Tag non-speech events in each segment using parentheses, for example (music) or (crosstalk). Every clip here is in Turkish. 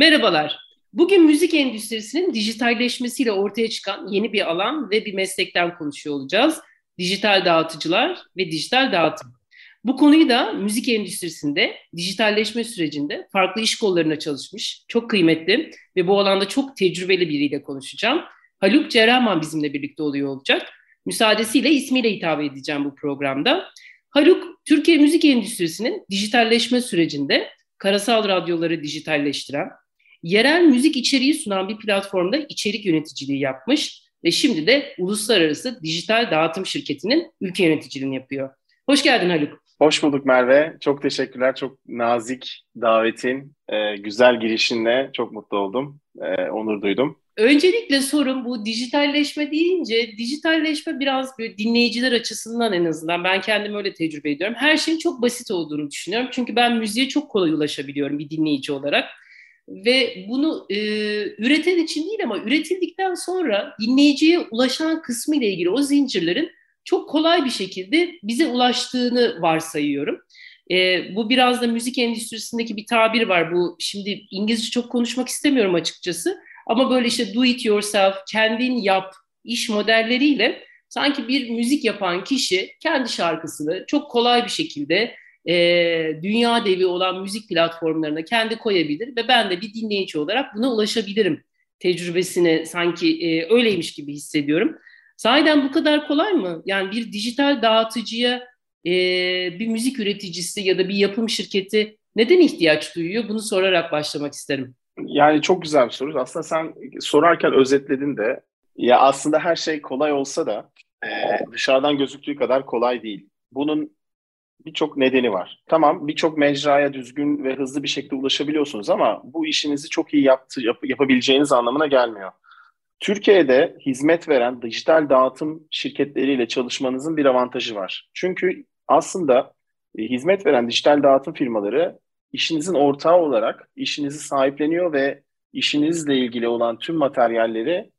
Merhabalar. Bugün müzik endüstrisinin dijitalleşmesiyle ortaya çıkan yeni bir alan ve bir meslekten konuşuyor olacağız. Dijital dağıtıcılar ve dijital dağıtım. Bu konuyu da müzik endüstrisinde dijitalleşme sürecinde farklı iş kollarına çalışmış, çok kıymetli ve bu alanda çok tecrübeli biriyle konuşacağım. Haluk Cerrahman bizimle birlikte oluyor olacak. Müsaadesiyle ismiyle hitap edeceğim bu programda. Haluk, Türkiye müzik endüstrisinin dijitalleşme sürecinde karasal radyoları dijitalleştiren, yerel müzik içeriği sunan bir platformda içerik yöneticiliği yapmış ve şimdi de uluslararası dijital dağıtım şirketinin ülke yöneticiliğini yapıyor. Hoş geldin Haluk. Hoş bulduk Merve. Çok teşekkürler. Çok nazik davetin, e, güzel girişinle çok mutlu oldum. E, onur duydum. Öncelikle sorun bu dijitalleşme deyince dijitalleşme biraz böyle dinleyiciler açısından en azından ben kendim öyle tecrübe ediyorum. Her şeyin çok basit olduğunu düşünüyorum. Çünkü ben müziğe çok kolay ulaşabiliyorum bir dinleyici olarak. Ve bunu e, üreten için değil ama üretildikten sonra dinleyiciye ulaşan kısmı ile ilgili o zincirlerin çok kolay bir şekilde bize ulaştığını varsayıyorum. E, bu biraz da müzik endüstrisindeki bir tabir var. Bu şimdi İngilizce çok konuşmak istemiyorum açıkçası. Ama böyle işte do it yourself, kendin yap iş modelleriyle sanki bir müzik yapan kişi kendi şarkısını çok kolay bir şekilde e, dünya devi olan müzik platformlarına kendi koyabilir ve ben de bir dinleyici olarak buna ulaşabilirim tecrübesini sanki e, öyleymiş gibi hissediyorum. Sahiden bu kadar kolay mı? Yani bir dijital dağıtıcıya e, bir müzik üreticisi ya da bir yapım şirketi neden ihtiyaç duyuyor? Bunu sorarak başlamak isterim. Yani çok güzel bir soru. Aslında sen sorarken özetledin de ya aslında her şey kolay olsa da e, dışarıdan gözüktüğü kadar kolay değil. Bunun birçok nedeni var. Tamam birçok mecraya düzgün ve hızlı bir şekilde ulaşabiliyorsunuz ama bu işinizi çok iyi yaptı, yap, yapabileceğiniz anlamına gelmiyor. Türkiye'de hizmet veren dijital dağıtım şirketleriyle çalışmanızın bir avantajı var. Çünkü aslında e, hizmet veren dijital dağıtım firmaları işinizin ortağı olarak işinizi sahipleniyor ve işinizle ilgili olan tüm materyalleri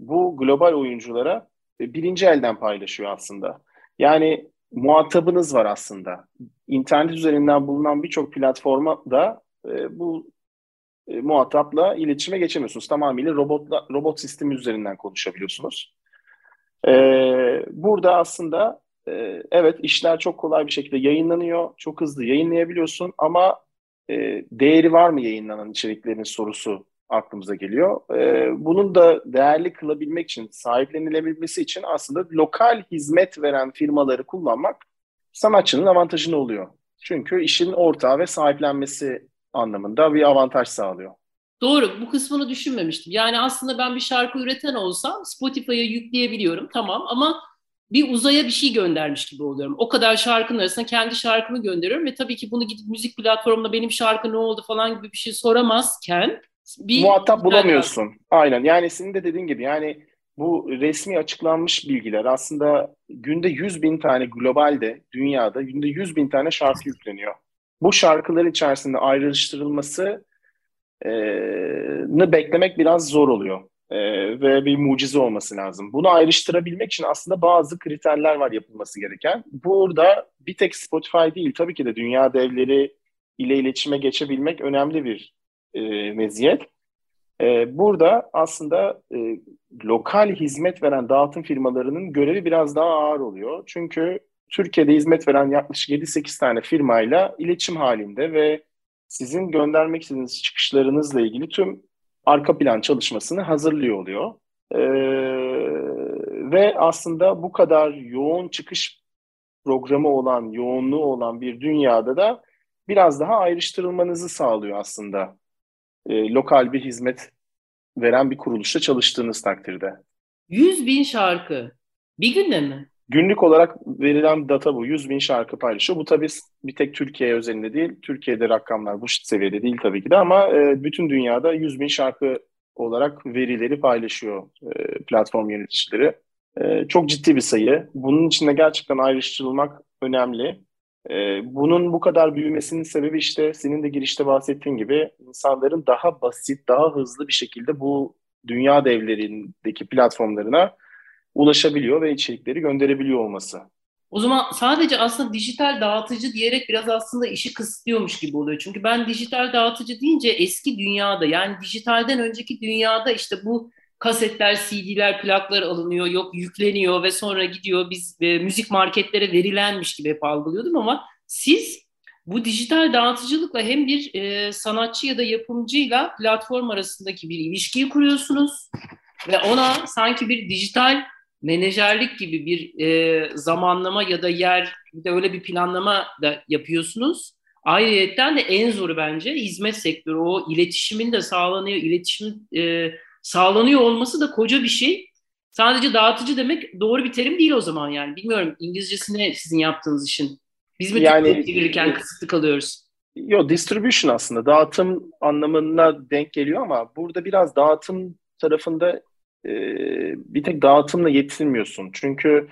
bu global oyunculara e, birinci elden paylaşıyor aslında. Yani muhatabınız var aslında. İnternet üzerinden bulunan birçok platforma da e, bu e, muhatapla iletişime geçemiyorsunuz. Tamamıyla robotla, robot sistemi üzerinden konuşabiliyorsunuz. E, burada aslında e, evet işler çok kolay bir şekilde yayınlanıyor. Çok hızlı yayınlayabiliyorsun ama e, değeri var mı yayınlanan içeriklerin sorusu aklımıza geliyor. E, bunun da değerli kılabilmek için, sahiplenilebilmesi için aslında lokal hizmet veren firmaları kullanmak sanatçının avantajını oluyor. Çünkü işin ortağı ve sahiplenmesi anlamında bir avantaj sağlıyor. Doğru, bu kısmını düşünmemiştim. Yani aslında ben bir şarkı üreten olsam Spotify'a yükleyebiliyorum, tamam ama bir uzaya bir şey göndermiş gibi oluyorum. O kadar şarkının arasında kendi şarkımı gönderiyorum ve tabii ki bunu gidip müzik platformunda benim şarkı ne oldu falan gibi bir şey soramazken bir muhatap bulamıyorsun. Var. Aynen. Yani senin de dediğin gibi yani bu resmi açıklanmış bilgiler aslında günde 100 bin tane globalde dünyada günde 100 bin tane şarkı yükleniyor. Bu şarkılar içerisinde ayrıştırılması e, beklemek biraz zor oluyor e, ve bir mucize olması lazım. Bunu ayrıştırabilmek için aslında bazı kriterler var yapılması gereken. Burada bir tek Spotify değil tabii ki de dünya devleri ile iletişime geçebilmek önemli bir e, meziyet. E, burada aslında e, lokal hizmet veren dağıtım firmalarının görevi biraz daha ağır oluyor. Çünkü Türkiye'de hizmet veren yaklaşık 7-8 tane firmayla iletişim halinde ve sizin göndermek istediğiniz çıkışlarınızla ilgili tüm arka plan çalışmasını hazırlıyor oluyor. Ee, ve aslında bu kadar yoğun çıkış programı olan, yoğunluğu olan bir dünyada da biraz daha ayrıştırılmanızı sağlıyor aslında. Ee, lokal bir hizmet veren bir kuruluşta çalıştığınız takdirde. 100 bin şarkı bir günde mi? Günlük olarak verilen data bu. 100 bin şarkı paylaşıyor. Bu tabii bir tek Türkiye özelinde değil. Türkiye'de rakamlar bu seviyede değil tabii ki de ama e, bütün dünyada 100 bin şarkı olarak verileri paylaşıyor e, platform yöneticileri. E, çok ciddi bir sayı. Bunun içinde gerçekten ayrıştırılmak önemli. E, bunun bu kadar büyümesinin sebebi işte senin de girişte bahsettiğin gibi insanların daha basit, daha hızlı bir şekilde bu dünya devlerindeki platformlarına ulaşabiliyor ve içerikleri gönderebiliyor olması. O zaman sadece aslında dijital dağıtıcı diyerek biraz aslında işi kısıtlıyormuş gibi oluyor. Çünkü ben dijital dağıtıcı deyince eski dünyada yani dijitalden önceki dünyada işte bu kasetler, CD'ler, plaklar alınıyor, yok yükleniyor ve sonra gidiyor biz e, müzik marketlere verilenmiş gibi hep algılıyordum ama siz bu dijital dağıtıcılıkla hem bir e, sanatçı ya da yapımcıyla platform arasındaki bir ilişkiyi kuruyorsunuz ve ona sanki bir dijital menajerlik gibi bir e, zamanlama ya da yer bir de öyle bir planlama da yapıyorsunuz. Ayrıyeten de en zoru bence hizmet sektörü. O iletişimin de sağlanıyor, iletişimin e, sağlanıyor olması da koca bir şey. Sadece dağıtıcı demek doğru bir terim değil o zaman yani. Bilmiyorum İngilizcesi ne sizin yaptığınız işin? Biz mi yani, çevirirken kısıtlı kalıyoruz? Yok distribution aslında dağıtım anlamına denk geliyor ama burada biraz dağıtım tarafında e, bir tek dağıtımla yetinmiyorsun. Çünkü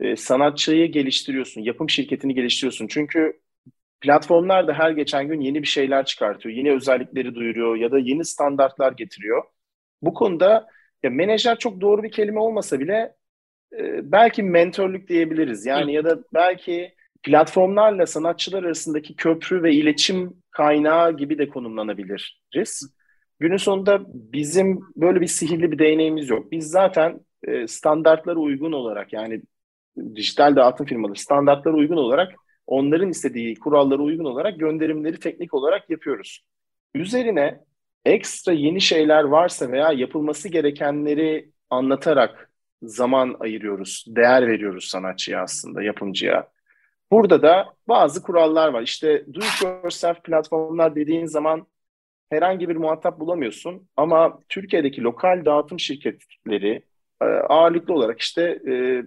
e, sanatçıyı geliştiriyorsun, yapım şirketini geliştiriyorsun. Çünkü platformlar da her geçen gün yeni bir şeyler çıkartıyor, yeni özellikleri duyuruyor ya da yeni standartlar getiriyor. Bu konuda ya menajer çok doğru bir kelime olmasa bile e, belki mentörlük diyebiliriz. Yani ya da belki platformlarla sanatçılar arasındaki köprü ve iletişim kaynağı gibi de konumlanabiliriz. Günün sonunda bizim böyle bir sihirli bir değneğimiz yok. Biz zaten e, standartlara uygun olarak yani dijital dağıtım firmaları standartlara uygun olarak onların istediği kurallara uygun olarak gönderimleri teknik olarak yapıyoruz. Üzerine ekstra yeni şeyler varsa veya yapılması gerekenleri anlatarak zaman ayırıyoruz, değer veriyoruz sanatçıya aslında, yapımcıya. Burada da bazı kurallar var. İşte do it yourself platformlar dediğin zaman herhangi bir muhatap bulamıyorsun. Ama Türkiye'deki lokal dağıtım şirketleri e, ağırlıklı olarak işte e,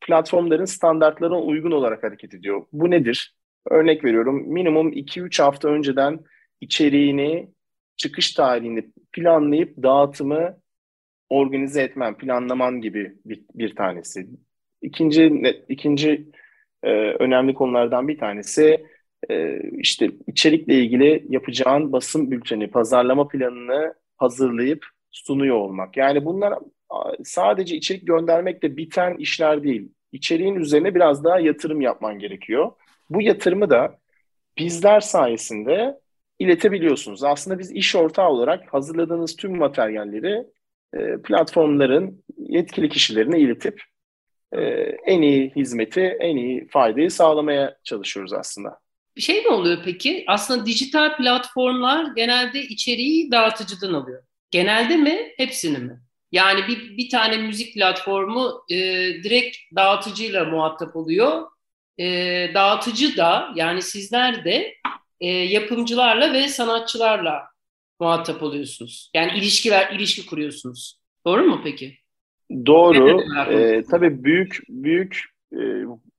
platformların standartlarına uygun olarak hareket ediyor. Bu nedir? Örnek veriyorum minimum 2-3 hafta önceden içeriğini, çıkış tarihini planlayıp dağıtımı organize etmen, planlaman gibi bir, bir tanesi. İkinci, ikinci e, önemli konulardan bir tanesi e, işte içerikle ilgili yapacağın basın bülteni, pazarlama planını hazırlayıp sunuyor olmak. Yani bunlar sadece içerik göndermekle biten işler değil. İçeriğin üzerine biraz daha yatırım yapman gerekiyor. Bu yatırımı da bizler sayesinde iletebiliyorsunuz. Aslında biz iş ortağı olarak hazırladığınız tüm materyalleri e, platformların yetkili kişilerine iletip e, en iyi hizmeti, en iyi faydayı sağlamaya çalışıyoruz aslında. Bir şey mi oluyor peki? Aslında dijital platformlar genelde içeriği dağıtıcıdan alıyor. Genelde mi, hepsini mi? Yani bir, bir tane müzik platformu e, direkt dağıtıcıyla muhatap oluyor. E, dağıtıcı da yani sizler de e, yapımcılarla ve sanatçılarla muhatap oluyorsunuz. Yani ilişkiler, ilişki kuruyorsunuz. Doğru mu peki? Doğru. Ee, tabii büyük büyük e,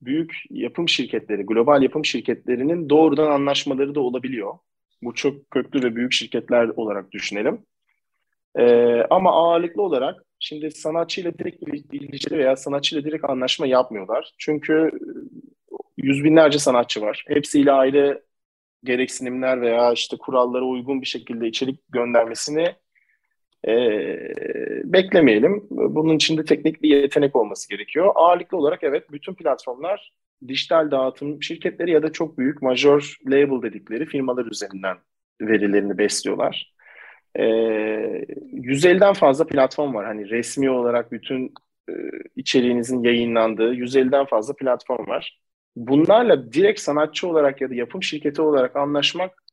büyük yapım şirketleri, global yapım şirketlerinin doğrudan anlaşmaları da olabiliyor. Bu çok köklü ve büyük şirketler olarak düşünelim. Ee, ama ağırlıklı olarak şimdi sanatçıyla direkt ilişkili veya sanatçıyla direkt anlaşma yapmıyorlar. Çünkü yüz binlerce sanatçı var. Hepsiyle ayrı gereksinimler veya işte kurallara uygun bir şekilde içerik göndermesini e, beklemeyelim. Bunun içinde teknik bir yetenek olması gerekiyor. Ağırlıklı olarak evet bütün platformlar dijital dağıtım şirketleri ya da çok büyük major label dedikleri firmalar üzerinden verilerini besliyorlar. E, 150'den fazla platform var. Hani resmi olarak bütün e, içeriğinizin yayınlandığı 150'den fazla platform var bunlarla direkt sanatçı olarak ya da yapım şirketi olarak anlaşmak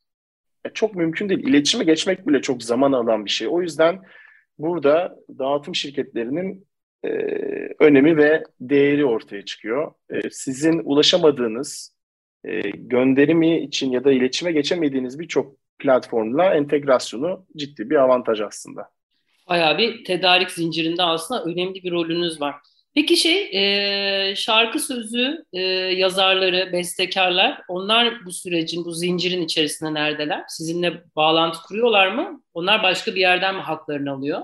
e, çok mümkün değil. İletişime geçmek bile çok zaman alan bir şey. O yüzden burada dağıtım şirketlerinin e, önemi ve değeri ortaya çıkıyor. E, sizin ulaşamadığınız e, gönderimi için ya da iletişime geçemediğiniz birçok platformla entegrasyonu ciddi bir avantaj aslında. Bayağı bir tedarik zincirinde aslında önemli bir rolünüz var. Peki şey e, şarkı sözü e, yazarları, bestekarlar onlar bu sürecin, bu zincirin içerisinde neredeler? Sizinle bağlantı kuruyorlar mı? Onlar başka bir yerden mi haklarını alıyor?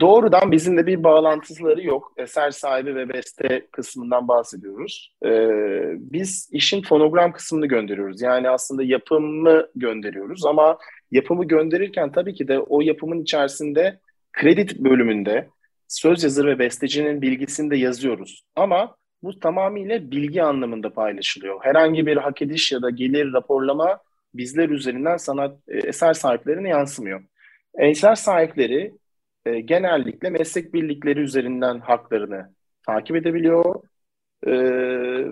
Doğrudan bizimle bir bağlantıları yok. Eser sahibi ve beste kısmından bahsediyoruz. Ee, biz işin fonogram kısmını gönderiyoruz. Yani aslında yapımı gönderiyoruz ama yapımı gönderirken tabii ki de o yapımın içerisinde kredi bölümünde söz yazarı ve bestecinin bilgisini de yazıyoruz. Ama bu tamamıyla bilgi anlamında paylaşılıyor. Herhangi bir hak ediş ya da gelir raporlama bizler üzerinden sanat e, eser sahiplerine yansımıyor. Eser sahipleri e, genellikle meslek birlikleri üzerinden haklarını takip edebiliyor e,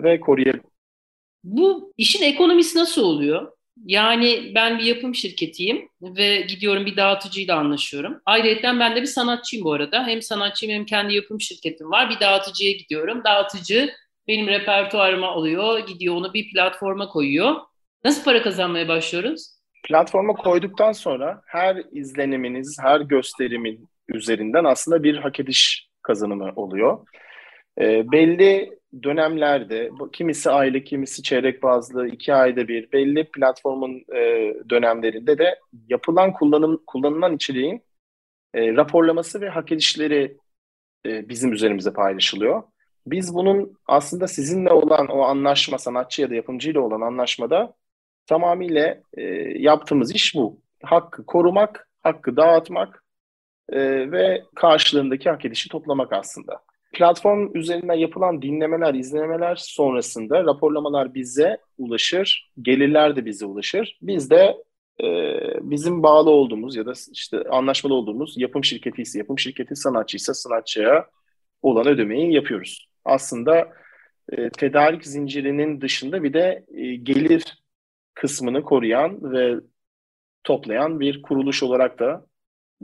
ve koruyabiliyor. Bu işin ekonomisi nasıl oluyor? Yani ben bir yapım şirketiyim ve gidiyorum bir dağıtıcıyla anlaşıyorum. Ayrıca ben de bir sanatçıyım bu arada. Hem sanatçıyım hem kendi yapım şirketim var. Bir dağıtıcıya gidiyorum. Dağıtıcı benim repertuarıma alıyor, gidiyor onu bir platforma koyuyor. Nasıl para kazanmaya başlıyoruz? Platforma koyduktan sonra her izleniminiz, her gösterimin üzerinden aslında bir hak ediş kazanımı oluyor. E, belli dönemlerde, kimisi aylık, kimisi çeyrek bazlı, iki ayda bir, belli platformun e, dönemlerinde de yapılan kullanım kullanılan içeriğin e, raporlaması ve hak edişleri e, bizim üzerimize paylaşılıyor. Biz bunun aslında sizinle olan o anlaşma, sanatçı ya da yapımcıyla olan anlaşmada tamamıyla e, yaptığımız iş bu. Hakkı korumak, hakkı dağıtmak e, ve karşılığındaki hak edişi toplamak aslında. Platform üzerinden yapılan dinlemeler, izlemeler sonrasında raporlamalar bize ulaşır, gelirler de bize ulaşır. Biz de e, bizim bağlı olduğumuz ya da işte anlaşmalı olduğumuz yapım şirketi ise yapım şirketi, sanatçı ise sanatçıya olan ödemeyi yapıyoruz. Aslında e, tedarik zincirinin dışında bir de e, gelir kısmını koruyan ve toplayan bir kuruluş olarak da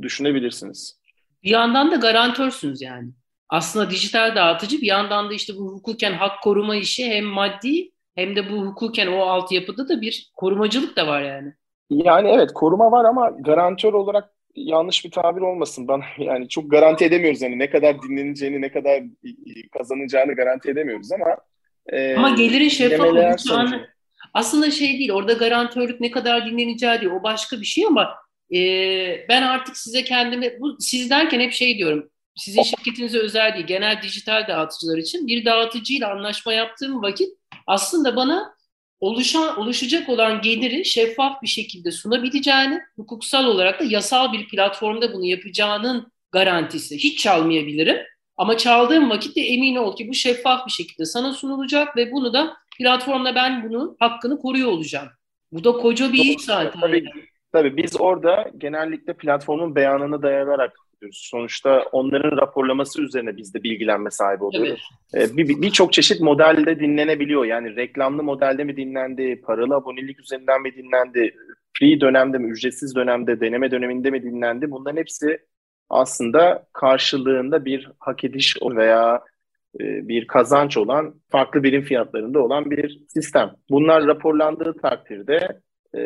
düşünebilirsiniz. Bir yandan da garantörsünüz yani. Aslında dijital dağıtıcı bir yandan da işte bu hukuken hak koruma işi hem maddi hem de bu hukuken o altyapıda da bir korumacılık da var yani. Yani evet koruma var ama garantör olarak yanlış bir tabir olmasın bana (laughs) yani çok garanti edemiyoruz yani ne kadar dinleneceğini ne kadar kazanacağını garanti edemiyoruz ama e, ama gelirin şeffaf olacağını aslında şey değil orada garantörlük ne kadar dinleneceği değil o başka bir şey ama e, ben artık size kendimi bu siz derken hep şey diyorum sizin şirketinize özel değil genel dijital dağıtıcılar için bir dağıtıcıyla anlaşma yaptığım vakit aslında bana oluşan oluşacak olan geliri şeffaf bir şekilde sunabileceğini, hukuksal olarak da yasal bir platformda bunu yapacağının garantisi. Hiç çalmayabilirim ama çaldığım vakit de emin ol ki bu şeffaf bir şekilde sana sunulacak ve bunu da platformda ben bunun hakkını koruyor olacağım. Bu da koca bir iş zaten. Tabii, tabii biz orada genellikle platformun beyanını dayanarak yapıyoruz. Sonuçta onların raporlaması üzerine biz de bilgilenme sahibi oluyoruz. Ee, Birçok bir, bir çeşit modelde dinlenebiliyor. Yani reklamlı modelde mi dinlendi, paralı abonelik üzerinden mi dinlendi, free dönemde mi, ücretsiz dönemde, deneme döneminde mi dinlendi? Bunların hepsi aslında karşılığında bir hak ediş veya e, bir kazanç olan farklı birim fiyatlarında olan bir sistem. Bunlar raporlandığı takdirde e,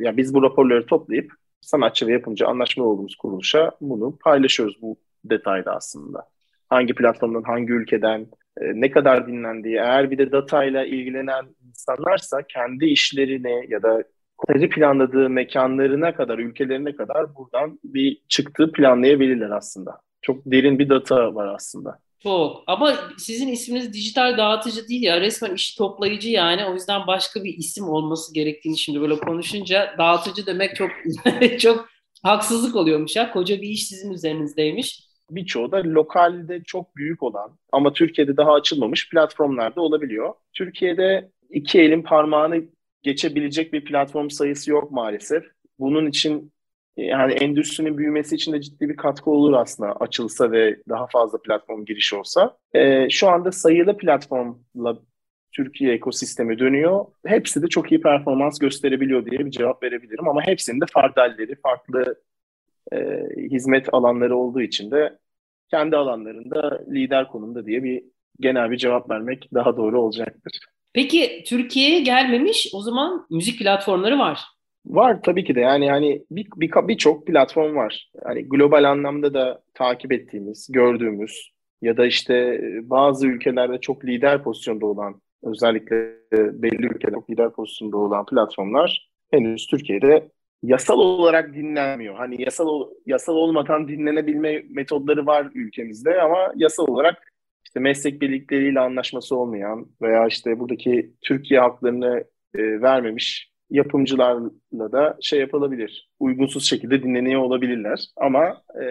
ya biz bu raporları toplayıp sanatçı ve yapımcı anlaşmalı olduğumuz kuruluşa bunu paylaşıyoruz bu detayda aslında. Hangi platformdan, hangi ülkeden, e, ne kadar dinlendiği, eğer bir de datayla ilgilenen insanlarsa kendi işlerini ya da konseri planladığı mekanlarına kadar, ülkelerine kadar buradan bir çıktı planlayabilirler aslında. Çok derin bir data var aslında. Çok. Ama sizin isminiz dijital dağıtıcı değil ya. Resmen işi toplayıcı yani. O yüzden başka bir isim olması gerektiğini şimdi böyle konuşunca dağıtıcı demek çok (laughs) çok haksızlık oluyormuş ya. Koca bir iş sizin üzerinizdeymiş. Birçoğu da lokalde çok büyük olan ama Türkiye'de daha açılmamış platformlarda olabiliyor. Türkiye'de iki elin parmağını geçebilecek bir platform sayısı yok maalesef. Bunun için yani endüstrinin büyümesi için de ciddi bir katkı olur aslında açılsa ve daha fazla platform giriş olsa. E, şu anda sayılı platformla Türkiye ekosistemi dönüyor. Hepsi de çok iyi performans gösterebiliyor diye bir cevap verebilirim ama hepsinin de farklı farklı e, hizmet alanları olduğu için de kendi alanlarında lider konumda diye bir genel bir cevap vermek daha doğru olacaktır. Peki Türkiye'ye gelmemiş o zaman müzik platformları var. Var tabii ki de yani yani bir birçok bir platform var. Yani global anlamda da takip ettiğimiz, gördüğümüz ya da işte bazı ülkelerde çok lider pozisyonda olan özellikle belli ülkelerde çok lider pozisyonda olan platformlar henüz Türkiye'de yasal olarak dinlenmiyor. Hani yasal yasal olmadan dinlenebilme metodları var ülkemizde ama yasal olarak işte meslek birlikleriyle anlaşması olmayan veya işte buradaki Türkiye haklarını e, vermemiş yapımcılarla da şey yapılabilir. Uygunsuz şekilde dinleniyor olabilirler. Ama e,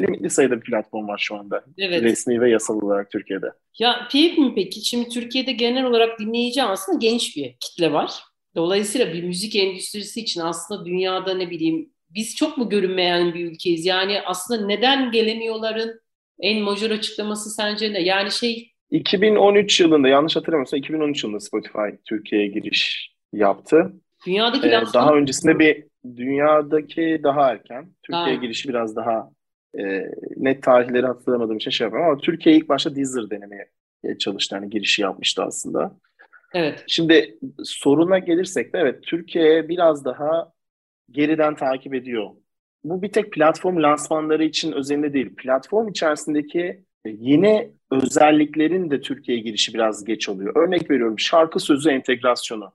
limitli sayıda bir platform var şu anda. Evet. Resmi ve yasal olarak Türkiye'de. Ya teyip mi peki? Şimdi Türkiye'de genel olarak dinleyici aslında genç bir kitle var. Dolayısıyla bir müzik endüstrisi için aslında dünyada ne bileyim biz çok mu görünmeyen bir ülkeyiz? Yani aslında neden gelemiyorların en majör açıklaması sence ne? Yani şey 2013 yılında yanlış hatırlamıyorsam 2013 yılında Spotify Türkiye'ye giriş yaptı. Dünyadaki ee, daha öncesinde bir dünyadaki daha erken. Türkiye'ye girişi biraz daha e, net tarihleri hatırlamadığım için şey yapamam ama Türkiye ilk başta Deezer denemeye çalıştı. Yani girişi yapmıştı aslında. Evet. Şimdi soruna gelirsek de evet Türkiye biraz daha geriden takip ediyor. Bu bir tek platform lansmanları için özelinde değil. Platform içerisindeki yeni özelliklerin de Türkiye'ye girişi biraz geç oluyor. Örnek veriyorum şarkı sözü entegrasyonu.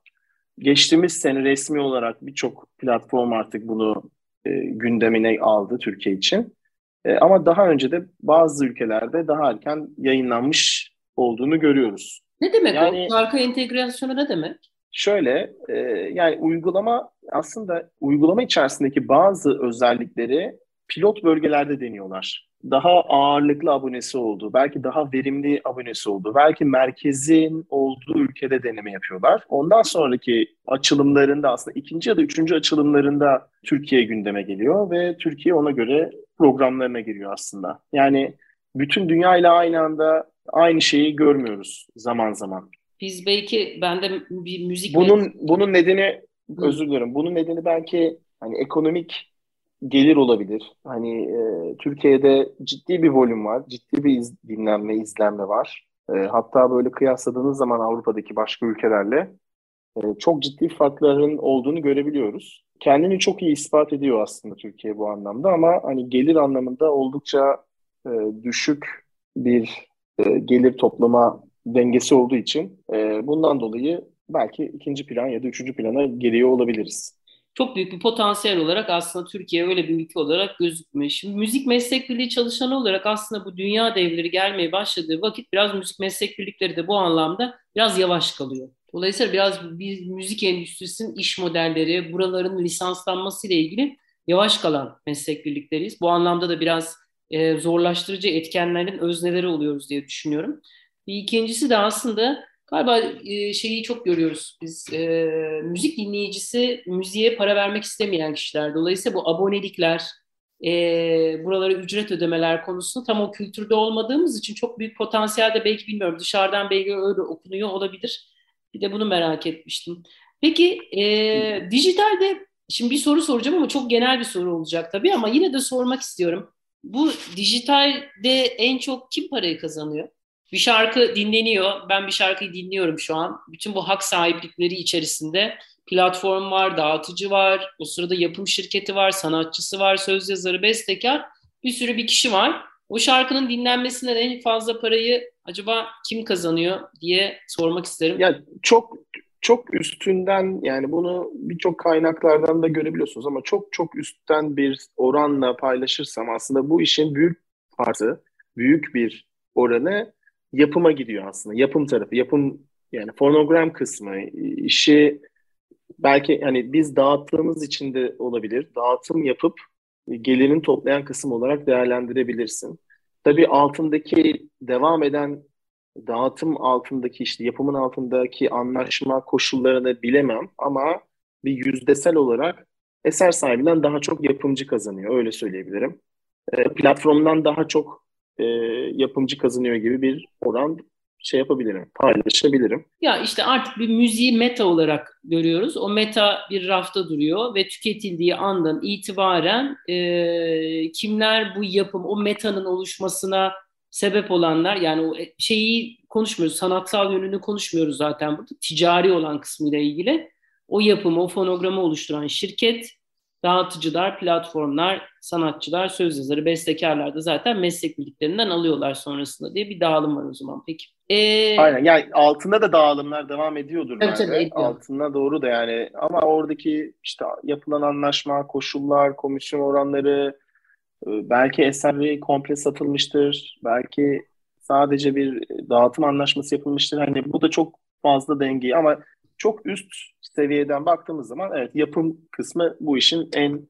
Geçtiğimiz sene resmi olarak birçok platform artık bunu e, gündemine aldı Türkiye için. E, ama daha önce de bazı ülkelerde daha erken yayınlanmış olduğunu görüyoruz. Ne demek yani, o? Şarkı entegrasyonu ne demek? Şöyle, e, yani uygulama aslında uygulama içerisindeki bazı özellikleri pilot bölgelerde deniyorlar. Daha ağırlıklı abonesi oldu, belki daha verimli abonesi oldu, belki merkezin olduğu ülkede deneme yapıyorlar. Ondan sonraki açılımlarında aslında ikinci ya da üçüncü açılımlarında Türkiye gündeme geliyor ve Türkiye ona göre programlarına giriyor aslında. Yani bütün dünya ile aynı anda aynı şeyi görmüyoruz zaman zaman. Biz belki ben de bir müzik bunun bunun nedeni özür dilerim. Bunun nedeni belki hani ekonomik gelir olabilir. Hani e, Türkiye'de ciddi bir volüm var, ciddi bir iz, dinlenme, izlenme var. E, hatta böyle kıyasladığınız zaman Avrupa'daki başka ülkelerle e, çok ciddi farkların olduğunu görebiliyoruz. Kendini çok iyi ispat ediyor aslında Türkiye bu anlamda ama hani gelir anlamında oldukça e, düşük bir e, gelir toplama dengesi olduğu için e, bundan dolayı belki ikinci plan ya da üçüncü plana geliyor olabiliriz. Çok büyük bir potansiyel olarak aslında Türkiye öyle bir ülke olarak gözükmüyor. Şimdi müzik meslek birliği çalışanı olarak aslında bu dünya devleri gelmeye başladığı vakit biraz müzik meslek birlikleri de bu anlamda biraz yavaş kalıyor. Dolayısıyla biraz bir müzik endüstrisinin iş modelleri, buraların lisanslanması ile ilgili yavaş kalan meslek birlikleriyiz. Bu anlamda da biraz e, zorlaştırıcı etkenlerin özneleri oluyoruz diye düşünüyorum. Bir ikincisi de aslında galiba e, şeyi çok görüyoruz biz e, müzik dinleyicisi müziğe para vermek istemeyen kişiler. Dolayısıyla bu abonelikler, e, buralara ücret ödemeler konusunda tam o kültürde olmadığımız için çok büyük potansiyelde belki bilmiyorum dışarıdan belki öyle okunuyor olabilir. Bir de bunu merak etmiştim. Peki e, dijitalde şimdi bir soru soracağım ama çok genel bir soru olacak tabii ama yine de sormak istiyorum. Bu dijitalde en çok kim parayı kazanıyor? Bir şarkı dinleniyor. Ben bir şarkıyı dinliyorum şu an. Bütün bu hak sahiplikleri içerisinde platform var, dağıtıcı var, o sırada yapım şirketi var, sanatçısı var, söz yazarı, bestekar. Bir sürü bir kişi var. O şarkının dinlenmesinden en fazla parayı acaba kim kazanıyor diye sormak isterim. Ya çok çok üstünden yani bunu birçok kaynaklardan da görebiliyorsunuz ama çok çok üstten bir oranla paylaşırsam aslında bu işin büyük parti, büyük bir oranı yapıma gidiyor aslında. Yapım tarafı, yapım yani fonogram kısmı, işi belki hani biz dağıttığımız için de olabilir. Dağıtım yapıp gelirin toplayan kısım olarak değerlendirebilirsin. Tabii altındaki devam eden dağıtım altındaki işte yapımın altındaki anlaşma koşullarını bilemem ama bir yüzdesel olarak eser sahibinden daha çok yapımcı kazanıyor öyle söyleyebilirim. E, platformdan daha çok e, yapımcı kazanıyor gibi bir oran şey yapabilirim, paylaşabilirim. Ya işte artık bir müziği meta olarak görüyoruz. O meta bir rafta duruyor ve tüketildiği andan itibaren e, kimler bu yapım, o metanın oluşmasına sebep olanlar yani o şeyi konuşmuyoruz, sanatsal yönünü konuşmuyoruz zaten burada. Ticari olan kısmıyla ilgili o yapımı, o fonogramı oluşturan şirket dağıtıcılar, platformlar, sanatçılar, söz yazarı, bestekarlar da zaten meslek birliklerinden alıyorlar sonrasında diye bir dağılım var o zaman. Peki. Ee, Aynen yani altında da dağılımlar devam ediyordur. Evet, tabii, ediyor. Altında doğru da yani ama oradaki işte yapılan anlaşma, koşullar, komisyon oranları e, belki eser komple satılmıştır. Belki sadece bir dağıtım anlaşması yapılmıştır. Hani bu da çok fazla dengeyi ama çok üst seviyeden baktığımız zaman evet yapım kısmı bu işin en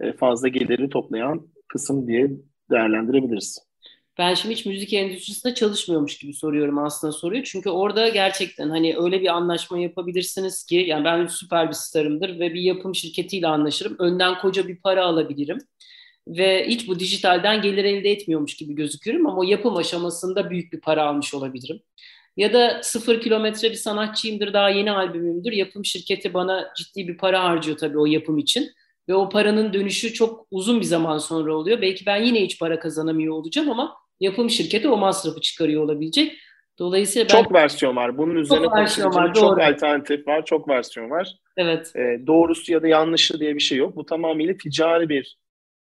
e, fazla geliri toplayan kısım diye değerlendirebiliriz. Ben şimdi hiç müzik endüstrisinde çalışmıyormuş gibi soruyorum aslında soruyu. Çünkü orada gerçekten hani öyle bir anlaşma yapabilirsiniz ki yani ben süper bir starımdır ve bir yapım şirketiyle anlaşırım. Önden koca bir para alabilirim. Ve hiç bu dijitalden gelir elde etmiyormuş gibi gözükürüm ama yapım aşamasında büyük bir para almış olabilirim. Ya da sıfır kilometre bir sanatçıyımdır, daha yeni albümümdür. Yapım şirketi bana ciddi bir para harcıyor tabii o yapım için. Ve o paranın dönüşü çok uzun bir zaman sonra oluyor. Belki ben yine hiç para kazanamıyor olacağım ama yapım şirketi o masrafı çıkarıyor olabilecek. Dolayısıyla ben... Çok versiyon var. Bunun üzerine çok versiyon var. Çok doğru. alternatif var. Çok versiyon var. Evet. Ee, doğrusu ya da yanlışı diye bir şey yok. Bu tamamıyla ticari bir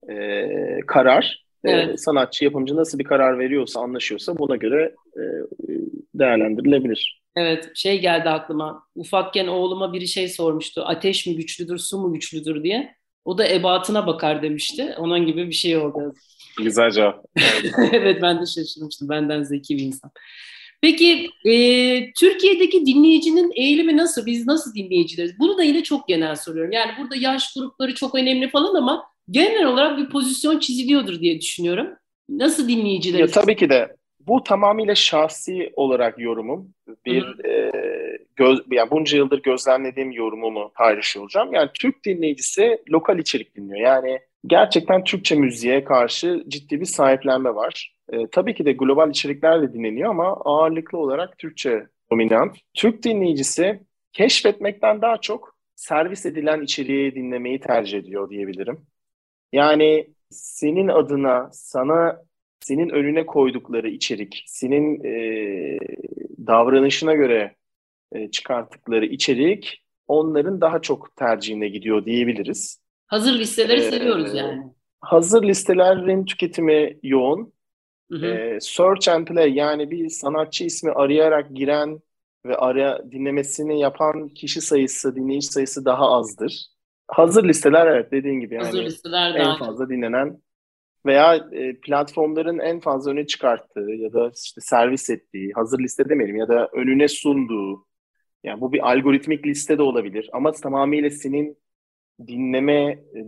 e, karar. Ee, evet. E, sanatçı, yapımcı nasıl bir karar veriyorsa, anlaşıyorsa buna göre e, değerlendirilebilir. Evet, şey geldi aklıma. Ufakken oğluma biri şey sormuştu. Ateş mi güçlüdür, su mu güçlüdür diye. O da ebatına bakar demişti. Onun gibi bir şey oldu. Güzel cevap. (laughs) evet ben de şaşırmıştım. Benden zeki bir insan. Peki e, Türkiye'deki dinleyicinin eğilimi nasıl? Biz nasıl dinleyicileriz? Bunu da yine çok genel soruyorum. Yani burada yaş grupları çok önemli falan ama genel olarak bir pozisyon çiziliyordur diye düşünüyorum. Nasıl dinleyicileriz? Ya tabii ki de bu tamamıyla şahsi olarak yorumum. Bir e, göz, yani bunca yıldır gözlemlediğim yorumumu paylaşıyor olacağım. Yani Türk dinleyicisi lokal içerik dinliyor. Yani gerçekten Türkçe müziğe karşı ciddi bir sahiplenme var. E, tabii ki de global içerikler de dinleniyor ama ağırlıklı olarak Türkçe dominant. Türk dinleyicisi keşfetmekten daha çok servis edilen içeriği dinlemeyi tercih ediyor diyebilirim. Yani senin adına sana senin önüne koydukları içerik, senin e, davranışına göre e, çıkarttıkları içerik onların daha çok tercihine gidiyor diyebiliriz. Hazır listeleri ee, seviyoruz yani. Hazır listelerin tüketimi yoğun. Hı hı. E, search and play yani bir sanatçı ismi arayarak giren ve ara dinlemesini yapan kişi sayısı, dinleyici sayısı daha azdır. Hazır listeler evet dediğin gibi yani Hazır listeler en fazla dinlenen veya e, platformların en fazla öne çıkarttığı ya da işte servis ettiği, hazır liste demeyelim ya da önüne sunduğu, yani bu bir algoritmik liste de olabilir ama tamamıyla senin dinleme e,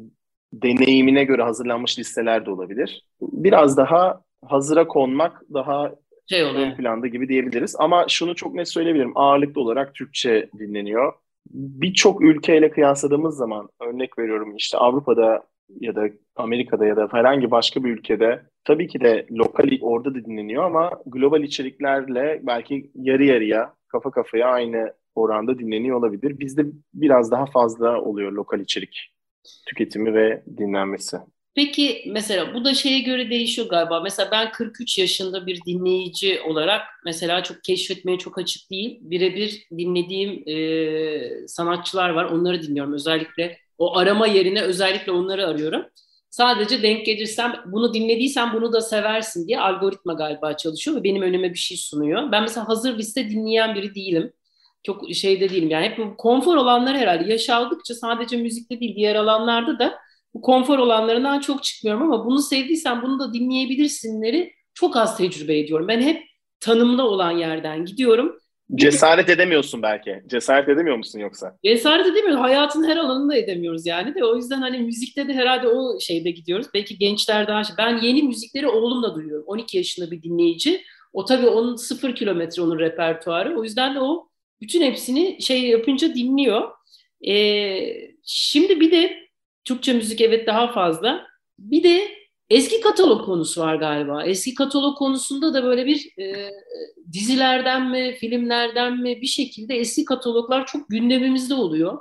deneyimine göre hazırlanmış listeler de olabilir. Biraz daha hazıra konmak daha şey ön planda gibi diyebiliriz. Ama şunu çok net söyleyebilirim. Ağırlıklı olarak Türkçe dinleniyor. Birçok ülkeyle kıyasladığımız zaman örnek veriyorum işte Avrupa'da ya da Amerika'da ya da herhangi başka bir ülkede tabii ki de lokal orada da dinleniyor ama global içeriklerle belki yarı yarıya kafa kafaya aynı oranda dinleniyor olabilir. Bizde biraz daha fazla oluyor lokal içerik tüketimi ve dinlenmesi. Peki mesela bu da şeye göre değişiyor galiba. Mesela ben 43 yaşında bir dinleyici olarak mesela çok keşfetmeye çok açık değil. Birebir dinlediğim e, sanatçılar var. Onları dinliyorum. Özellikle o arama yerine özellikle onları arıyorum. Sadece denk gelirsem bunu dinlediysen bunu da seversin diye algoritma galiba çalışıyor ve benim önüme bir şey sunuyor. Ben mesela hazır liste dinleyen biri değilim. Çok şeyde değilim yani hep bu konfor olanlar herhalde yaş aldıkça sadece müzikte değil diğer alanlarda da bu konfor olanlarından çok çıkmıyorum ama bunu sevdiysen bunu da dinleyebilirsinleri çok az tecrübe ediyorum. Ben hep tanımlı olan yerden gidiyorum Cesaret edemiyorsun belki. Cesaret edemiyor musun yoksa? Cesaret edemiyoruz. Hayatın her alanında edemiyoruz yani de. O yüzden hani müzikte de herhalde o şeyde gidiyoruz. Belki gençler daha şey. Ben yeni müzikleri oğlumla duyuyorum. 12 yaşında bir dinleyici. O tabii onun sıfır kilometre onun repertuarı. O yüzden de o bütün hepsini şey yapınca dinliyor. Ee, şimdi bir de Türkçe müzik evet daha fazla. Bir de Eski katalog konusu var galiba. Eski katalog konusunda da böyle bir e, dizilerden mi, filmlerden mi bir şekilde eski kataloglar çok gündemimizde oluyor.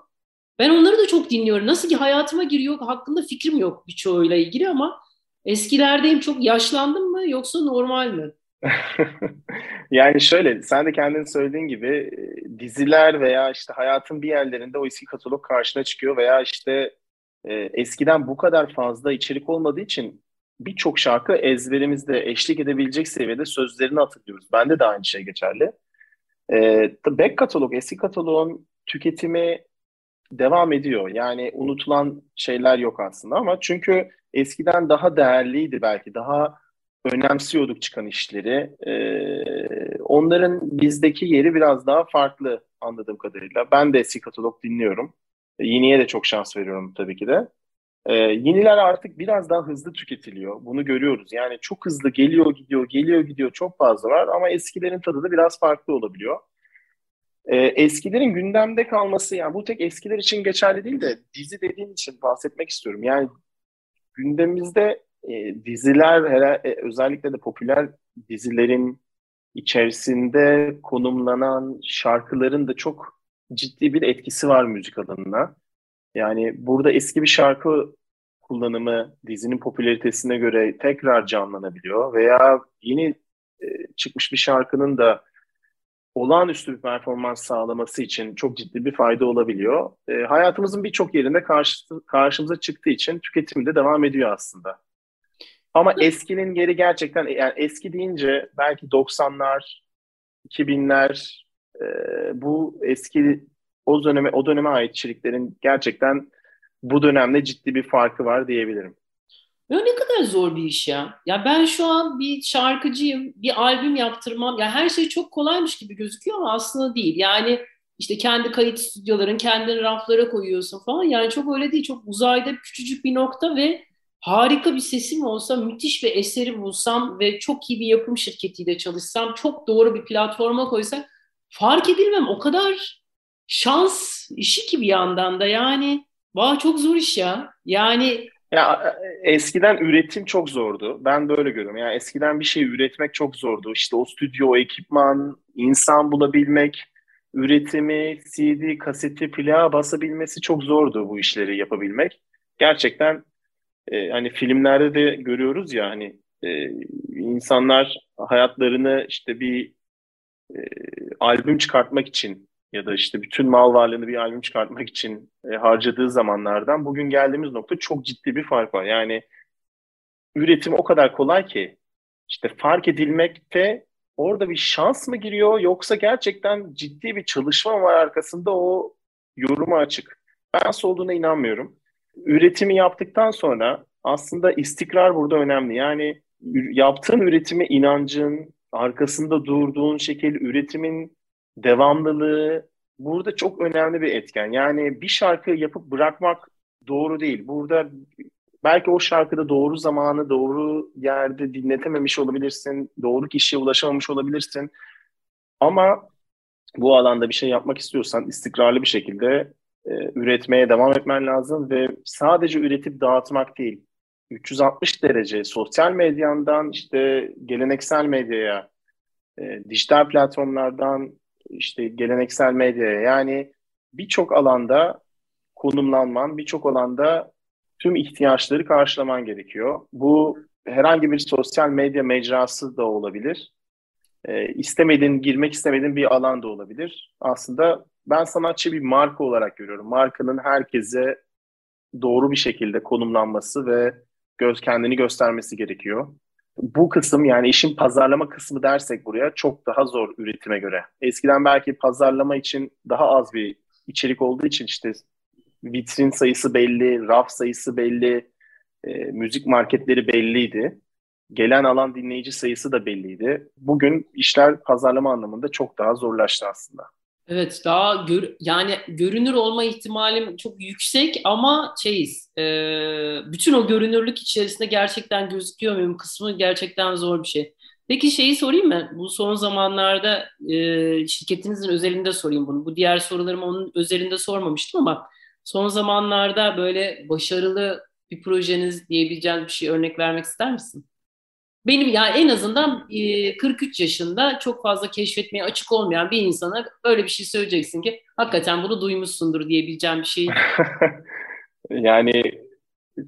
Ben onları da çok dinliyorum. Nasıl ki hayatıma giriyor, hakkında fikrim yok birçoğuyla ilgili ama eskilerdeyim çok yaşlandım mı yoksa normal mi? (laughs) yani şöyle, sen de kendin söylediğin gibi e, diziler veya işte hayatın bir yerlerinde o eski katalog karşına çıkıyor veya işte e, eskiden bu kadar fazla içerik olmadığı için birçok şarkı ezberimizde eşlik edebilecek seviyede sözlerini hatırlıyoruz. Bende de aynı şey geçerli. E, back katalog, eski kataloğun tüketimi devam ediyor. Yani unutulan şeyler yok aslında ama çünkü eskiden daha değerliydi belki, daha önemsiyorduk çıkan işleri. Ee, onların bizdeki yeri biraz daha farklı anladığım kadarıyla. Ben de eski katalog dinliyorum. E, yeniye de çok şans veriyorum tabii ki de. Ee, yeniler artık biraz daha hızlı tüketiliyor. Bunu görüyoruz. Yani çok hızlı geliyor gidiyor, geliyor gidiyor çok fazla var ama eskilerin tadı da biraz farklı olabiliyor. Ee, eskilerin gündemde kalması yani bu tek eskiler için geçerli değil de dizi dediğin için bahsetmek istiyorum. Yani gündemimizde e, diziler hele, e, özellikle de popüler dizilerin içerisinde konumlanan şarkıların da çok ciddi bir etkisi var müzik alanına. Yani burada eski bir şarkı kullanımı dizinin popülaritesine göre tekrar canlanabiliyor veya yeni e, çıkmış bir şarkının da olağanüstü bir performans sağlaması için çok ciddi bir fayda olabiliyor. E, hayatımızın birçok yerinde karşı, karşımıza çıktığı için tüketimi de devam ediyor aslında. Ama eskinin geri gerçekten yani eski deyince belki 90'lar, 2000'ler e, bu eski o döneme o döneme ait içeriklerin gerçekten bu dönemde ciddi bir farkı var diyebilirim. Ya ne kadar zor bir iş ya. Ya ben şu an bir şarkıcıyım, bir albüm yaptırmam. Ya her şey çok kolaymış gibi gözüküyor ama aslında değil. Yani işte kendi kayıt stüdyoların, kendini raflara koyuyorsun falan. Yani çok öyle değil. Çok uzayda küçücük bir nokta ve harika bir sesim olsa, müthiş bir eseri bulsam ve çok iyi bir yapım şirketiyle çalışsam, çok doğru bir platforma koysak fark edilmem. O kadar şans işi ki bir yandan da yani vah çok zor iş ya. Yani ya eskiden üretim çok zordu. Ben böyle görüyorum. Yani eskiden bir şey üretmek çok zordu. İşte o stüdyo, o ekipman, insan bulabilmek, üretimi, CD, kaseti, plağa basabilmesi çok zordu bu işleri yapabilmek. Gerçekten e, hani filmlerde de görüyoruz ya hani e, insanlar hayatlarını işte bir e, albüm çıkartmak için ya da işte bütün mal varlığını bir albüm çıkartmak için e, harcadığı zamanlardan bugün geldiğimiz nokta çok ciddi bir fark var. Yani üretim o kadar kolay ki işte fark edilmekte orada bir şans mı giriyor yoksa gerçekten ciddi bir çalışma var arkasında o yoruma açık. Ben olduğuna inanmıyorum üretimi yaptıktan sonra aslında istikrar burada önemli. Yani yaptığın üretime inancın, arkasında durduğun şekil, üretimin devamlılığı burada çok önemli bir etken. Yani bir şarkı yapıp bırakmak doğru değil. Burada belki o şarkıda doğru zamanı, doğru yerde dinletememiş olabilirsin, doğru kişiye ulaşamamış olabilirsin. Ama bu alanda bir şey yapmak istiyorsan istikrarlı bir şekilde e, üretmeye devam etmen lazım ve sadece üretip dağıtmak değil. 360 derece sosyal medyandan işte geleneksel medyaya, e, dijital platformlardan işte geleneksel medyaya yani birçok alanda konumlanman, birçok alanda tüm ihtiyaçları karşılaman gerekiyor. Bu herhangi bir sosyal medya mecrası da olabilir. E, istemediğin, girmek istemediğin bir alan da olabilir. Aslında ben sanatçı bir marka olarak görüyorum. Markanın herkese doğru bir şekilde konumlanması ve göz kendini göstermesi gerekiyor. Bu kısım yani işin pazarlama kısmı dersek buraya çok daha zor üretime göre. Eskiden belki pazarlama için daha az bir içerik olduğu için işte vitrin sayısı belli, raf sayısı belli, e, müzik marketleri belliydi. Gelen alan dinleyici sayısı da belliydi. Bugün işler pazarlama anlamında çok daha zorlaştı aslında. Evet daha gör, yani görünür olma ihtimalim çok yüksek ama şeyiz e, bütün o görünürlük içerisinde gerçekten gözüküyor muyum kısmı gerçekten zor bir şey. Peki şeyi sorayım mı? Bu son zamanlarda e, şirketinizin özelinde sorayım bunu. Bu diğer sorularımı onun özelinde sormamıştım ama son zamanlarda böyle başarılı bir projeniz diyebileceğiniz bir şey örnek vermek ister misin? Benim yani en azından e, 43 yaşında çok fazla keşfetmeye açık olmayan bir insana böyle bir şey söyleyeceksin ki hakikaten bunu duymuşsundur diyebileceğim bir şey. (laughs) yani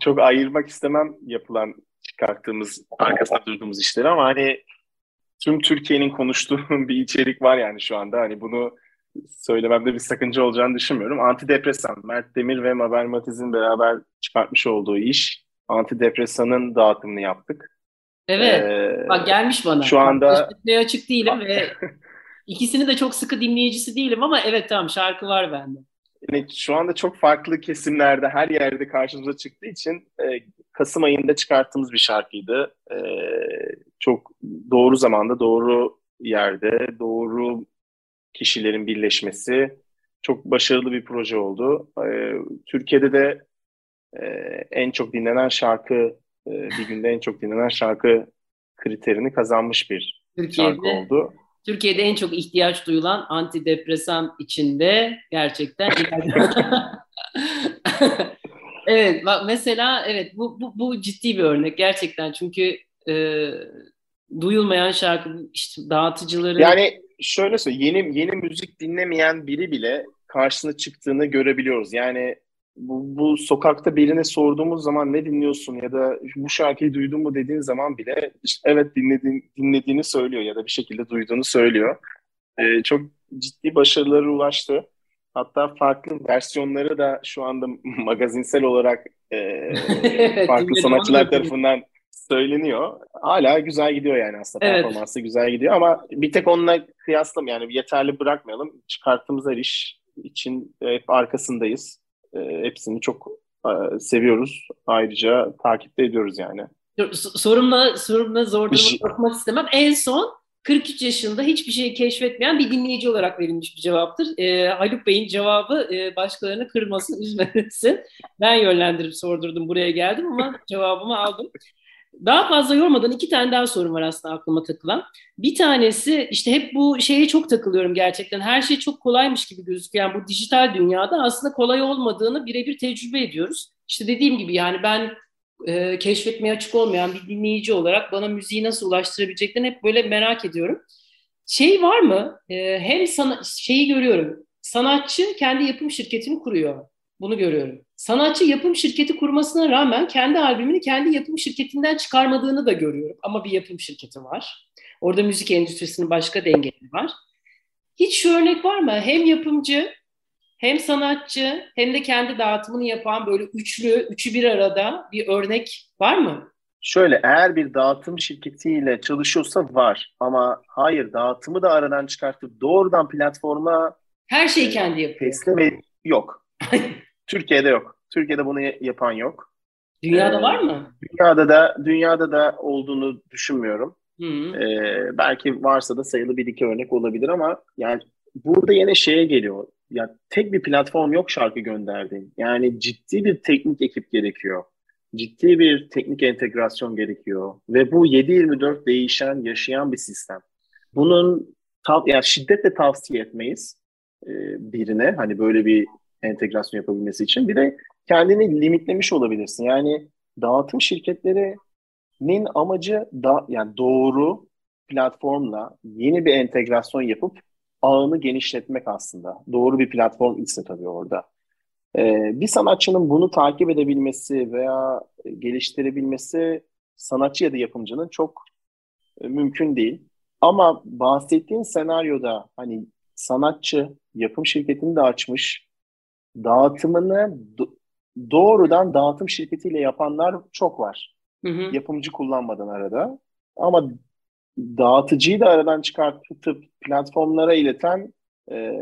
çok ayırmak istemem yapılan çıkarttığımız arkasında durduğumuz işleri ama hani tüm Türkiye'nin konuştuğu (laughs) bir içerik var yani şu anda hani bunu söylememde bir sakınca olacağını düşünmüyorum. Antidepresan, Mert Demir ve Mabel Matiz'in beraber çıkartmış olduğu iş. Antidepresanın dağıtımını yaptık. Evet. Ee, Bak gelmiş bana. Şu anda ne açık değilim ve (laughs) ikisini de çok sıkı dinleyicisi değilim ama evet tamam şarkı var bende. Yani şu anda çok farklı kesimlerde her yerde karşımıza çıktığı için e, Kasım ayında çıkarttığımız bir şarkıydı. E, çok doğru zamanda, doğru yerde, doğru kişilerin birleşmesi çok başarılı bir proje oldu. E, Türkiye'de de e, en çok dinlenen şarkı, e, bir günde en çok dinlenen şarkı kriterini kazanmış bir Türkiye'de, şarkı oldu. Türkiye'de en çok ihtiyaç duyulan antidepresan içinde gerçekten (laughs) (laughs) Evet bak mesela evet bu, bu, bu ciddi bir örnek gerçekten çünkü e, duyulmayan şarkı işte dağıtıcıları yani şöyle söyleyeyim yeni yeni müzik dinlemeyen biri bile karşısına çıktığını görebiliyoruz. Yani bu, bu sokakta birine sorduğumuz zaman ne dinliyorsun ya da bu şarkıyı duydun mu dediğin zaman bile işte evet dinlediğin, dinlediğini söylüyor ya da bir şekilde duyduğunu söylüyor. Ee, çok ciddi başarılara ulaştı. Hatta farklı versiyonları da şu anda (laughs) magazinsel olarak e, farklı sanatçılar tarafından söyleniyor. Hala güzel gidiyor yani aslında evet. performansı güzel gidiyor ama bir tek onunla kıyaslam yani yeterli bırakmayalım. Çıkarttığımız her iş için hep arkasındayız. E, hepsini çok e, seviyoruz. Ayrıca takipte ediyoruz yani. Sorumla, sorumla zor duruma sokmak istemem. En son 43 yaşında hiçbir şey keşfetmeyen bir dinleyici olarak verilmiş bir cevaptır. E, Haluk Bey'in cevabı e, başkalarını kırmasın, üzmesin. Ben yönlendirip sordurdum, buraya geldim ama cevabımı aldım. Daha fazla yormadan iki tane daha sorun var aslında aklıma takılan. Bir tanesi işte hep bu şeye çok takılıyorum gerçekten. Her şey çok kolaymış gibi gözüküyor. Yani bu dijital dünyada aslında kolay olmadığını birebir tecrübe ediyoruz. İşte dediğim gibi yani ben e, keşfetmeye açık olmayan bir dinleyici olarak bana müziği nasıl ulaştırabileceklerini hep böyle merak ediyorum. Şey var mı? E, hem sana, şeyi görüyorum. Sanatçı kendi yapım şirketini kuruyor. Bunu görüyorum. Sanatçı yapım şirketi kurmasına rağmen kendi albümünü kendi yapım şirketinden çıkarmadığını da görüyorum. Ama bir yapım şirketi var. Orada müzik endüstrisinin başka dengeleri var. Hiç şu örnek var mı? Hem yapımcı hem sanatçı hem de kendi dağıtımını yapan böyle üçlü, üçü bir arada bir örnek var mı? Şöyle eğer bir dağıtım şirketiyle çalışıyorsa var ama hayır dağıtımı da aradan çıkartıp doğrudan platforma her şeyi kendi yapıyor. Teslim yok. (laughs) Türkiye'de yok. Türkiye'de bunu yapan yok. Dünyada ee, var mı? Dünyada da dünyada da olduğunu düşünmüyorum. Ee, belki varsa da sayılı bir iki örnek olabilir ama yani burada yine şeye geliyor. Ya tek bir platform yok şarkı gönderdiğin. Yani ciddi bir teknik ekip gerekiyor. Ciddi bir teknik entegrasyon gerekiyor ve bu 7/24 değişen, yaşayan bir sistem. Bunun tav yani şiddetle tavsiye etmeyiz e, birine hani böyle bir entegrasyon yapabilmesi için. Bir de kendini limitlemiş olabilirsin. Yani dağıtım şirketlerinin amacı da yani doğru platformla yeni bir entegrasyon yapıp ağını genişletmek aslında. Doğru bir platform ise tabii orada. Ee, bir sanatçının bunu takip edebilmesi veya geliştirebilmesi sanatçı ya da yapımcının çok e, mümkün değil. Ama bahsettiğin senaryoda hani sanatçı yapım şirketini de açmış, dağıtımını do- doğrudan dağıtım şirketiyle yapanlar çok var. Hı hı. Yapımcı kullanmadan arada. Ama dağıtıcıyı da aradan çıkartıp platformlara ileten e,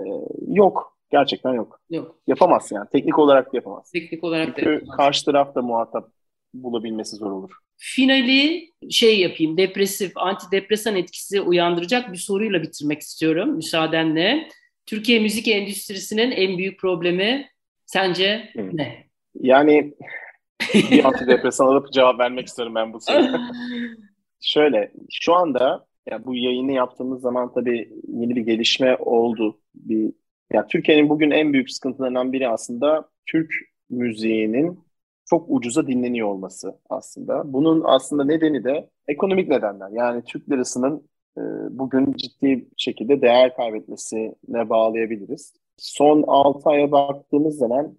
yok. Gerçekten yok. Yok. Yapamaz yani. Teknik olarak da yapamaz. Teknik olarak Çünkü da yapamaz. karşı taraf da muhatap bulabilmesi zor olur. Finali şey yapayım, depresif, antidepresan etkisi uyandıracak bir soruyla bitirmek istiyorum müsaadenle. Türkiye müzik endüstrisinin en büyük problemi sence ne? Yani bir antidepresan alıp cevap vermek istiyorum ben bu soruya. (laughs) Şöyle, şu anda ya bu yayını yaptığımız zaman tabii yeni bir gelişme oldu. Bir ya Türkiye'nin bugün en büyük sıkıntılarından biri aslında Türk müziğinin çok ucuza dinleniyor olması aslında. Bunun aslında nedeni de ekonomik nedenler. Yani Türk lirasının bugün ciddi şekilde değer kaybetmesine bağlayabiliriz. Son 6 aya baktığımız zaman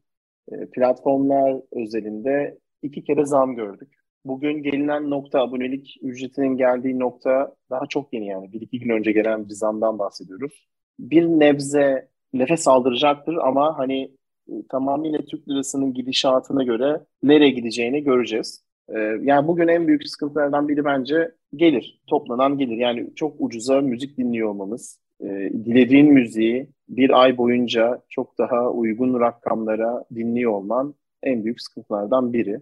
e, platformlar özelinde iki kere zam gördük. Bugün gelinen nokta abonelik ücretinin geldiği nokta daha çok yeni yani. Bir iki gün önce gelen bir zamdan bahsediyoruz. Bir nebze nefes aldıracaktır ama hani e, tamamıyla Türk lirasının gidişatına göre nereye gideceğini göreceğiz. E, yani bugün en büyük sıkıntılardan biri bence gelir, toplanan gelir. Yani çok ucuza müzik dinliyor olmamız, e, dilediğin müziği bir ay boyunca çok daha uygun rakamlara dinliyor olman en büyük sıkıntılardan biri.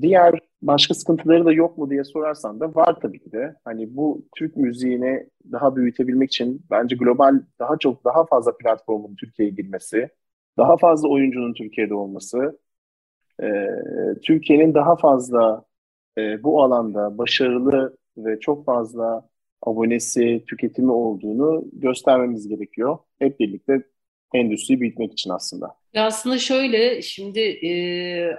Diğer başka sıkıntıları da yok mu diye sorarsan da var tabii ki de. Hani bu Türk müziğini daha büyütebilmek için bence global daha çok daha fazla platformun Türkiye'ye girmesi, daha fazla oyuncunun Türkiye'de olması, e, Türkiye'nin daha fazla e, bu alanda başarılı ve çok fazla abonesi, tüketimi olduğunu göstermemiz gerekiyor. Hep birlikte endüstriyi büyütmek için aslında. Aslında şöyle şimdi e,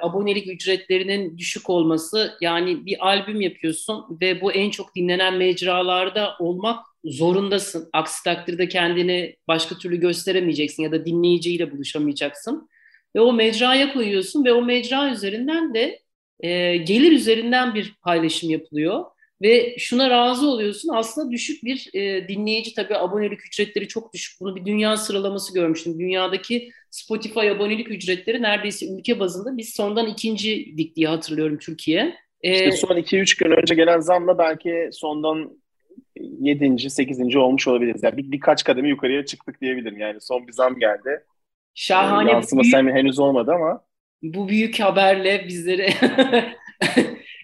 abonelik ücretlerinin düşük olması yani bir albüm yapıyorsun ve bu en çok dinlenen mecralarda olmak zorundasın. Aksi takdirde kendini başka türlü gösteremeyeceksin ya da dinleyiciyle buluşamayacaksın. Ve o mecraya koyuyorsun ve o mecra üzerinden de e, gelir üzerinden bir paylaşım yapılıyor. Ve şuna razı oluyorsun aslında düşük bir e, dinleyici tabii abonelik ücretleri çok düşük. Bunu bir dünya sıralaması görmüştüm. Dünyadaki Spotify abonelik ücretleri neredeyse ülke bazında biz sondan ikinci dik diye hatırlıyorum Türkiye. Ee, işte son 2-3 gün önce gelen zamla belki sondan 7. 8. olmuş olabiliriz. Yani bir, birkaç kademe yukarıya çıktık diyebilirim. Yani son bir zam geldi. Şahane. Yansıması büyük, henüz olmadı ama. Bu büyük haberle bizleri (laughs)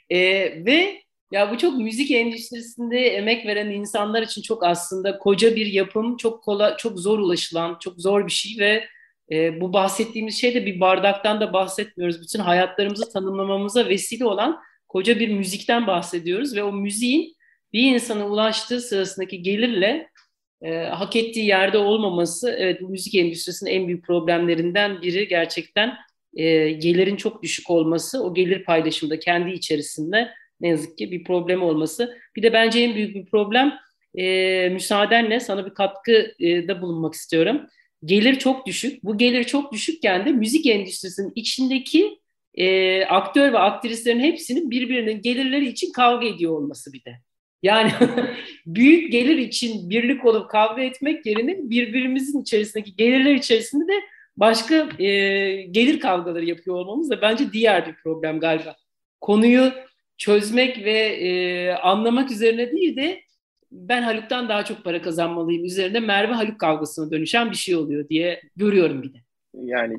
e, ve ya bu çok müzik endüstrisinde emek veren insanlar için çok aslında koca bir yapım, çok kolay, çok zor ulaşılan, çok zor bir şey ve e, bu bahsettiğimiz şey de bir bardaktan da bahsetmiyoruz. Bütün hayatlarımızı tanımlamamıza vesile olan koca bir müzikten bahsediyoruz ve o müziğin bir insana ulaştığı sırasındaki gelirle e, hak ettiği yerde olmaması evet bu müzik endüstrisinin en büyük problemlerinden biri gerçekten e, gelirin çok düşük olması o gelir paylaşımında kendi içerisinde ne yazık ki bir problem olması. Bir de bence en büyük bir problem e, müsaadenle sana bir katkıda bulunmak istiyorum. Gelir çok düşük. Bu gelir çok düşükken de müzik endüstrisinin içindeki e, aktör ve aktrislerin hepsinin birbirinin gelirleri için kavga ediyor olması bir de. Yani (laughs) büyük gelir için birlik olup kavga etmek yerine birbirimizin içerisindeki gelirler içerisinde de başka e, gelir kavgaları yapıyor olmamız da bence diğer bir problem galiba. Konuyu çözmek ve e, anlamak üzerine değil de ben Haluk'tan daha çok para kazanmalıyım üzerine Merve Haluk kavgasına dönüşen bir şey oluyor diye görüyorum bir de. Yani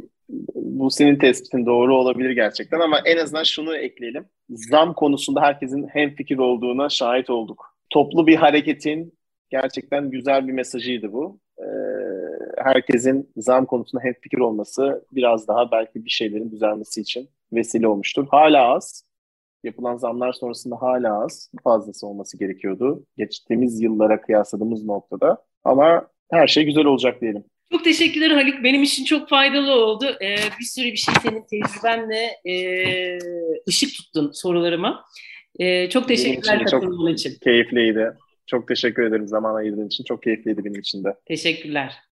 bu senin tespitin doğru olabilir gerçekten ama en azından şunu ekleyelim. Zam konusunda herkesin hem fikir olduğuna şahit olduk. Toplu bir hareketin gerçekten güzel bir mesajıydı bu. Ee, herkesin zam konusunda hem fikir olması biraz daha belki bir şeylerin düzelmesi için vesile olmuştur. Hala az yapılan zamlar sonrasında hala az. Fazlası olması gerekiyordu. Geçtiğimiz yıllara kıyasladığımız noktada. Ama her şey güzel olacak diyelim. Çok teşekkürler Haluk. Benim için çok faydalı oldu. Ee, bir sürü bir şey senin tecrübenle e, ışık tuttun sorularıma. Ee, çok teşekkürler katılımın için. Keyifliydi. Çok teşekkür ederim zaman ayırdığın için. Çok keyifliydi benim için de. Teşekkürler.